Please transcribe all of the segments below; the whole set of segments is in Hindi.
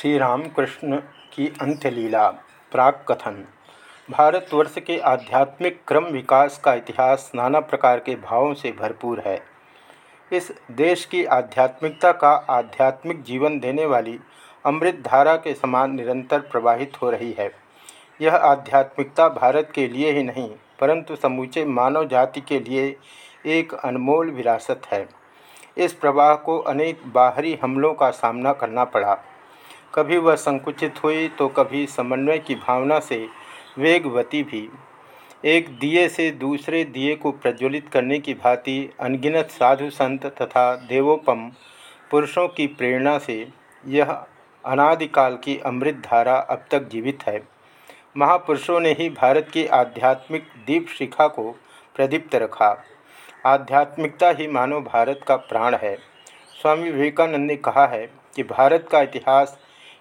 श्री रामकृष्ण की अंत्यलीला प्राक कथन भारतवर्ष के आध्यात्मिक क्रम विकास का इतिहास नाना प्रकार के भावों से भरपूर है। इस देश की आध्यात्मिकता का आध्यात्मिक जीवन देने वाली अमृत धारा के समान निरंतर प्रवाहित हो रही है। यह आध्यात्मिकता भारत के लिए ही नहीं, परंतु समूचे मानव जाति के लिए एक अनमोल विरासत है। इस प्रवाह को अनेक बाहरी हमलों का सामना करना पड़ा। कभी वह संकुचित हुई तो कभी समन्वय की भावना से वेगवती भी। एक दिए से दूसरे दिए को प्रज्वलित करने की भांति अनगिनत साधु संत तथा देवोपम पुरुषों की प्रेरणा से यह अनादिकाल की अमृत धारा अब तक जीवित है। महापुरुषों ने ही भारत की आध्यात्मिक दीप शिखा को प्रदीप्त रखा। आध्यात्मिकता ही मानव भारत का प्राण है। स्वामी विवेकानंद ने कहा है कि भारत का इतिहास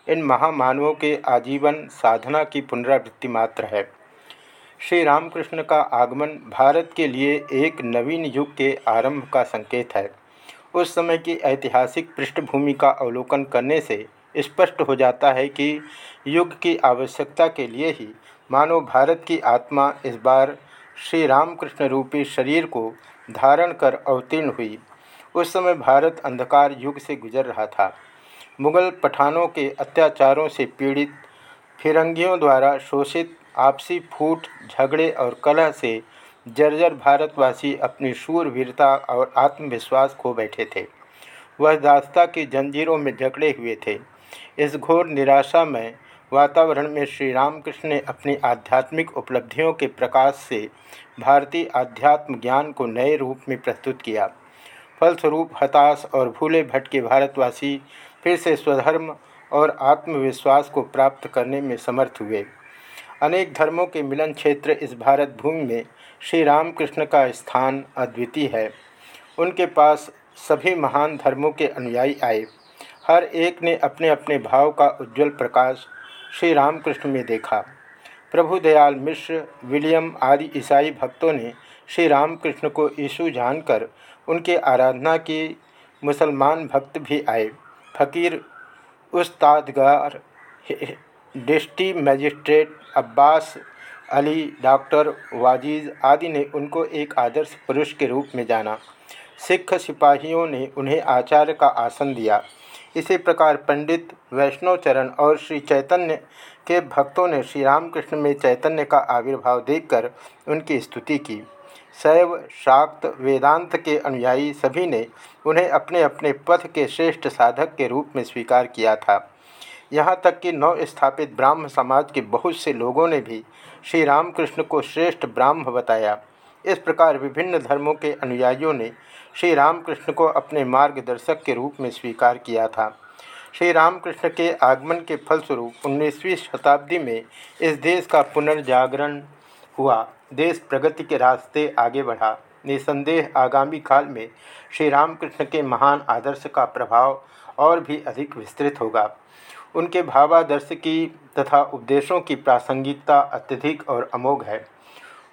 इन महामानवों के आजीवन साधना की पुनरावृत्ति मात्र है। श्री रामकृष्ण का आगमन भारत के लिए एक नवीन युग के आरंभ का संकेत है। उस समय की ऐतिहासिक पृष्ठभूमि का अवलोकन करने से स्पष्ट हो जाता है कि युग की आवश्यकता के लिए ही मानव भारत की आत्मा इस बार श्री रामकृष्ण रूपी शरीर को धारण कर अवतीर्ण हुई। उस समय भारत अंधकार युग से गुजर रहा था। मुगल पठानों के अत्याचारों से पीड़ित, फिरंगियों द्वारा शोषित, आपसी फूट, झगड़े और कलह से जर्जर भारतवासी अपनी शूरवीरता और आत्मविश्वास खो बैठे थे। वह दास्ता की जंजीरों में जकड़े हुए थे। इस घोर निराशा में वातावरण में श्री रामकृष्ण ने अपनी आध्यात्मिक उपलब्धियों के प्रकाश से भारतीय आध्यात्म ज्ञान को नए रूप में प्रस्तुत किया। फलस्वरूप हताश और भूले भटके भारतवासी फिर से स्वधर्म और आत्मविश्वास को प्राप्त करने में समर्थ हुए। अनेक धर्मों के मिलन क्षेत्र इस भारत भूमि में श्री रामकृष्ण का स्थान अद्वितीय है। उनके पास सभी महान धर्मों के अनुयायी आए। हर एक ने अपने अपने भाव का उज्जवल प्रकाश श्री रामकृष्ण में देखा। प्रभु दयाल मिश्र, विलियम आदि ईसाई भक्तों ने श्री रामकृष्ण को यीशु जानकर उनके आराधना की मुसलमान भक्त भी आए। फ़कीर उस्तादगार डिस्टी मजिस्ट्रेट अब्बास अली, डॉक्टर वाजीज़ आदि ने उनको एक आदर्श पुरुष के रूप में जाना। सिख सिपाहियों ने उन्हें आचार्य का आसन दिया। इसी प्रकार पंडित वैष्णवचरण और श्री चैतन्य के भक्तों ने श्री रामकृष्ण में चैतन्य का आविर्भाव देखकर उनकी स्तुति की। शैव, शाक्त, वेदांत के अनुयायी सभी ने उन्हें अपने अपने पथ के श्रेष्ठ साधक के रूप में स्वीकार किया था। यहाँ तक कि नव स्थापित ब्राह्म समाज के बहुत से लोगों ने भी श्री रामकृष्ण को श्रेष्ठ ब्राह्म बताया। इस प्रकार विभिन्न धर्मों के अनुयायियों ने श्री रामकृष्ण को अपने मार्गदर्शक के रूप में स्वीकार किया था। श्री रामकृष्ण के आगमन के फलस्वरूप उन्नीसवीं शताब्दी में इस देश का पुनर्जागरण हुआ। देश प्रगति के रास्ते आगे बढ़ा। निसंदेह आगामी काल में श्री रामकृष्ण के महान आदर्श का प्रभाव और भी अधिक विस्तृत होगा। उनके भावादर्श की तथा उपदेशों की प्रासंगिकता अत्यधिक और अमोघ है।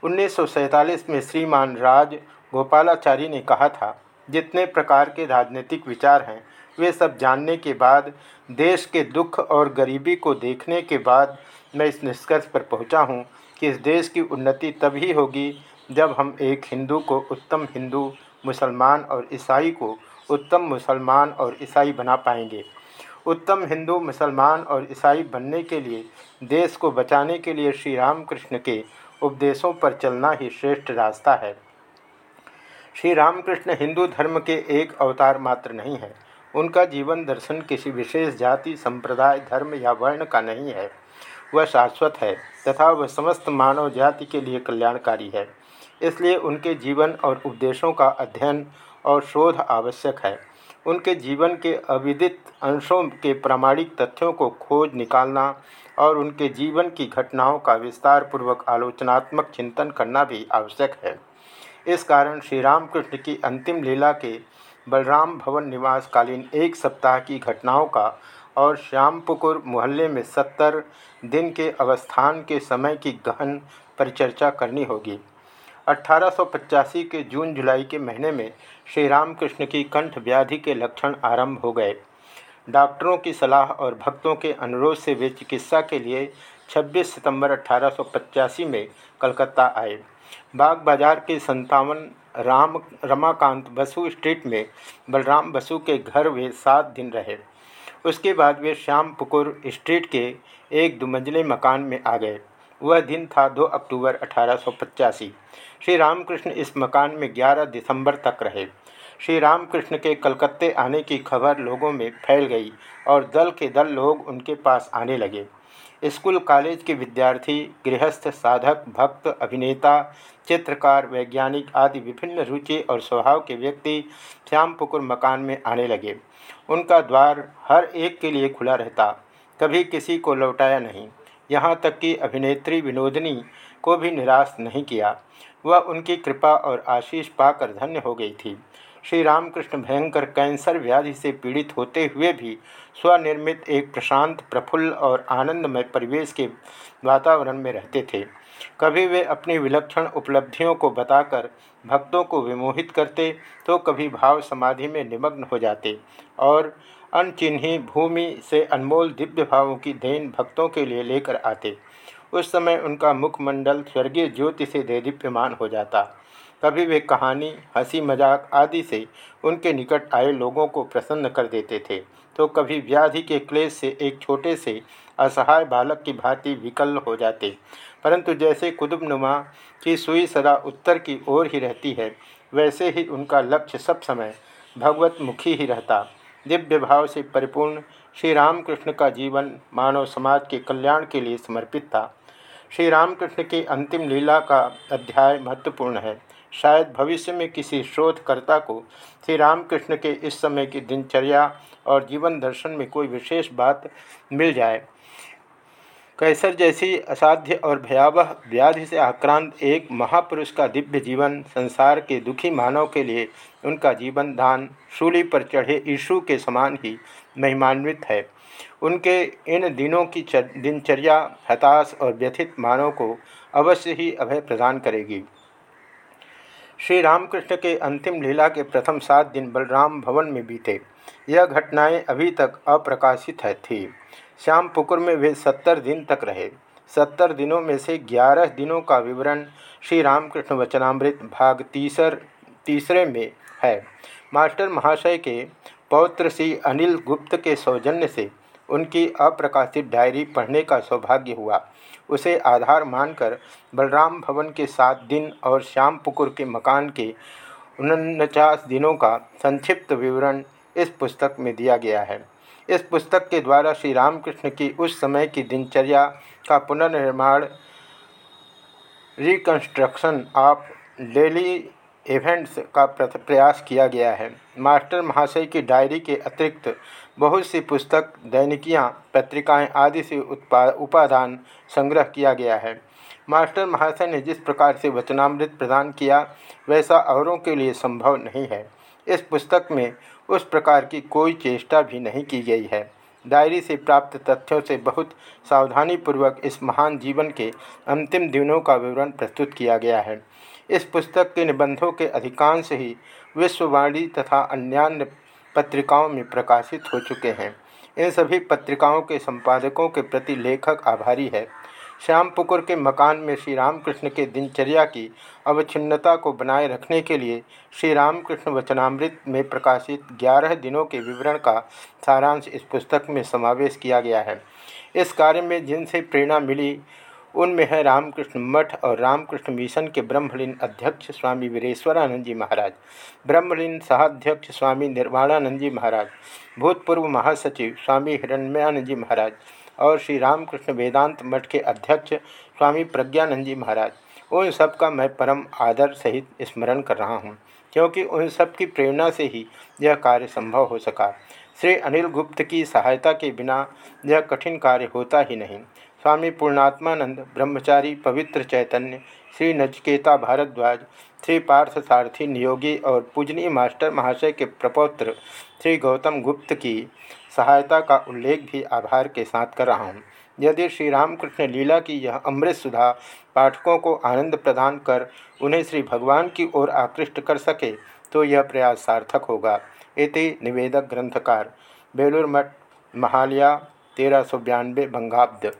उन्नीस सौ सैंतालीस में श्रीमान राज गोपालाचारी ने कहा था, जितने प्रकार के राजनीतिक विचार हैं, वे सब जानने के बाद, देश के दुख और गरीबी को देखने के बाद मैं इस निष्कर्ष पर पहुँचा हूँ कि इस देश की उन्नति तभी होगी जब हम एक हिंदू को उत्तम हिंदू, मुसलमान और ईसाई को उत्तम मुसलमान और ईसाई बना पाएँगे। उत्तम हिंदू, मुसलमान और ईसाई बनने के लिए, देश को बचाने के लिए श्री रामकृष्ण के उपदेशों पर चलना ही श्रेष्ठ रास्ता है। श्री रामकृष्ण हिंदू धर्म के एक अवतार मात्र नहीं है। उनका जीवन दर्शन किसी विशेष जाति, संप्रदाय, धर्म या वर्ण का नहीं है। वह शाश्वत है तथा वह समस्त मानव जाति के लिए कल्याणकारी है। इसलिए उनके जीवन और उपदेशों का अध्ययन और शोध आवश्यक है। उनके जीवन के अविदित अंशों के प्रामाणिक तथ्यों को खोज निकालना और उनके जीवन की घटनाओं का विस्तार पूर्वक आलोचनात्मक चिंतन करना भी आवश्यक है। इस कारण श्री रामकृष्ण की अंतिम लीला के बलराम भवन निवास कालीन एक सप्ताह की घटनाओं का और श्यामपुकुर मोहल्ले में सत्तर दिन के अवस्थान के समय की गहन परिचर्चा करनी होगी। अठारह सौ पचासी के जून जुलाई के महीने में श्री रामकृष्ण की कंठ व्याधि के लक्षण आरंभ हो गए। डॉक्टरों की सलाह और भक्तों के अनुरोध से वे चिकित्सा के लिए 26 सितंबर अठारह में कलकत्ता आए। बाग बाज़ार के संतावन राम रमाकांत बसु स्ट्रीट में बलराम बसु के घर वे सात दिन रहे। उसके बाद वे श्याम पुकुर स्ट्रीट के एक दुमंजले मकान में आ गए। वह दिन था 2 अक्टूबर अठारह सौ पचासी। श्री रामकृष्ण इस मकान में 11 दिसंबर तक रहे। श्री रामकृष्ण के कलकत्ते आने की खबर लोगों में फैल गई और दल के दल लोग उनके पास आने लगे। स्कूल कॉलेज के विद्यार्थी, गृहस्थ, साधक, भक्त, अभिनेता, चित्रकार, वैज्ञानिक आदि विभिन्न रुचि और स्वभाव के व्यक्ति श्यामपुकुर मकान में आने लगे। उनका द्वार हर एक के लिए खुला रहता, कभी किसी को लौटाया नहीं। यहाँ तक कि अभिनेत्री विनोदनी को भी निराश नहीं किया। वह उनकी कृपा और आशीष पाकर धन्य हो गई थी। श्री रामकृष्ण भयंकर कैंसर व्याधि से पीड़ित होते हुए भी स्वनिर्मित एक प्रशांत, प्रफुल्ल और आनंदमय परिवेश के वातावरण में रहते थे। कभी वे अपनी विलक्षण उपलब्धियों को बताकर भक्तों को विमोहित करते तो कभी भाव समाधि में निमग्न हो जाते और अनचिन्ही भूमि से अनमोल दिव्य भावों की देन भक्तों के लिए लेकर आते। उस समय उनका मुखमंडल स्वर्गीय ज्योति से देदीप्यमान हो जाता। कभी वे कहानी, हँसी मज़ाक आदि से उनके निकट आए लोगों को प्रसन्न कर देते थे। तो कभी व्याधि के क्लेश से एक छोटे से असहाय बालक की भांति विकल हो जाते। परंतु जैसे कुतुबनुमा की सुई सदा उत्तर की ओर ही रहती है, वैसे ही उनका लक्ष्य सब समय भगवत मुखी ही रहता। दिव्य भाव से परिपूर्ण श्री रामकृष्ण का जीवन मानव समाज के कल्याण के लिए समर्पित था। श्री रामकृष्ण की अंतिम लीला का अध्याय महत्वपूर्ण है। शायद भविष्य में किसी शोधकर्ता को श्री रामकृष्ण के इस समय की दिनचर्या और जीवन दर्शन में कोई विशेष बात मिल जाए। कैसर जैसी असाध्य और भयावह व्याधि से आक्रांत एक महापुरुष का दिव्य जीवन, संसार के दुखी मानव के लिए उनका जीवन दान शूली पर चढ़े ईशु के समान ही महिमान्वित है। उनके इन दिनों की दिनचर्या, हताश और व्यथित मानव को अवश्य ही अभय प्रदान करेगी। श्री रामकृष्ण के अंतिम लीला के प्रथम सात दिन बलराम भवन में बीते। यह घटनाएँ अभी तक अप्रकाशित है थी। श्याम पुकुर में वे सत्तर दिन तक रहे। सत्तर दिनों में से ग्यारह दिनों का विवरण श्री रामकृष्ण वचनामृत भाग तीसर, तीसरे में है। मास्टर महाशय के पौत्र श्री अनिल गुप्त के सौजन्य से उनकी अप्रकाशित डायरी पढ़ने का सौभाग्य हुआ। उसे आधार मानकर बलराम भवन के सात दिन और श्याम पुकुर के मकान के उनचास दिनों का संक्षिप्त विवरण इस पुस्तक में दिया गया है। इस पुस्तक के द्वारा श्री रामकृष्ण की उस समय की दिनचर्या का पुनर्निर्माण रिकन्स्ट्रक्शन ऑफ़ डेली इवेंट्स का प्रयास किया गया है। मास्टर महाशय की डायरी के अतिरिक्त बहुत सी पुस्तक, दैनिकियाँ, पत्रिकाएँ आदि से उपादान संग्रह किया गया है। मास्टर महाशय ने जिस प्रकार से वचनामृत प्रदान किया, वैसा औरों के लिए संभव नहीं है। इस पुस्तक में उस प्रकार की कोई चेष्टा भी नहीं की गई है। डायरी से प्राप्त तथ्यों से बहुत सावधानीपूर्वक इस महान जीवन के अंतिम दिनों का विवरण प्रस्तुत किया गया है। इस पुस्तक के निबंधों के अधिकांश ही विश्ववाणी तथा अन्यान्य पत्रिकाओं में प्रकाशित हो चुके हैं। इन सभी पत्रिकाओं के संपादकों के प्रति लेखक आभारी है। श्याम पुकुर के मकान में श्री रामकृष्ण के दिनचर्या की अवच्छिन्नता को बनाए रखने के लिए श्री रामकृष्ण वचनामृत में प्रकाशित ग्यारह दिनों के विवरण का सारांश इस पुस्तक में समावेश किया गया है। इस कार्य में जिनसे प्रेरणा मिली उनमें है रामकृष्ण मठ और रामकृष्ण मिशन के ब्रह्मलीन अध्यक्ष स्वामी वीरेश्वरानंद जी महाराज, ब्रह्मलीन सहाध्यक्ष स्वामी निर्वाणानंद जी महाराज, भूतपूर्व महासचिव स्वामी हिरण्मयानंद जी महाराज और श्री रामकृष्ण वेदांत मठ के अध्यक्ष स्वामी प्रज्ञानंद जी महाराज। उन सब का मैं परम आदर सहित स्मरण कर रहा हूँ, क्योंकि उन सब की प्रेरणा से ही यह कार्य संभव हो सका। श्री अनिल गुप्त की सहायता के बिना यह कठिन कार्य होता ही नहीं। स्वामी पूर्णात्मानंद, ब्रह्मचारी पवित्र चैतन्य, श्री नचकेता भारद्वाज, श्री पार्थ सारथी नियोगी और पूजनीय मास्टर महाशय के प्रपौत्र श्री गौतम गुप्त की सहायता का उल्लेख भी आभार के साथ कर रहा हूँ। यदि श्री रामकृष्ण लीला की यह अमृत सुधा पाठकों को आनंद प्रदान कर उन्हें श्री भगवान की ओर आकृष्ट कर सके तो यह प्रयास सार्थक होगा। इति निवेदक ग्रंथकार, बेलूर मठ, महालिया, तेरह सौ बयानबे बंगाब्द।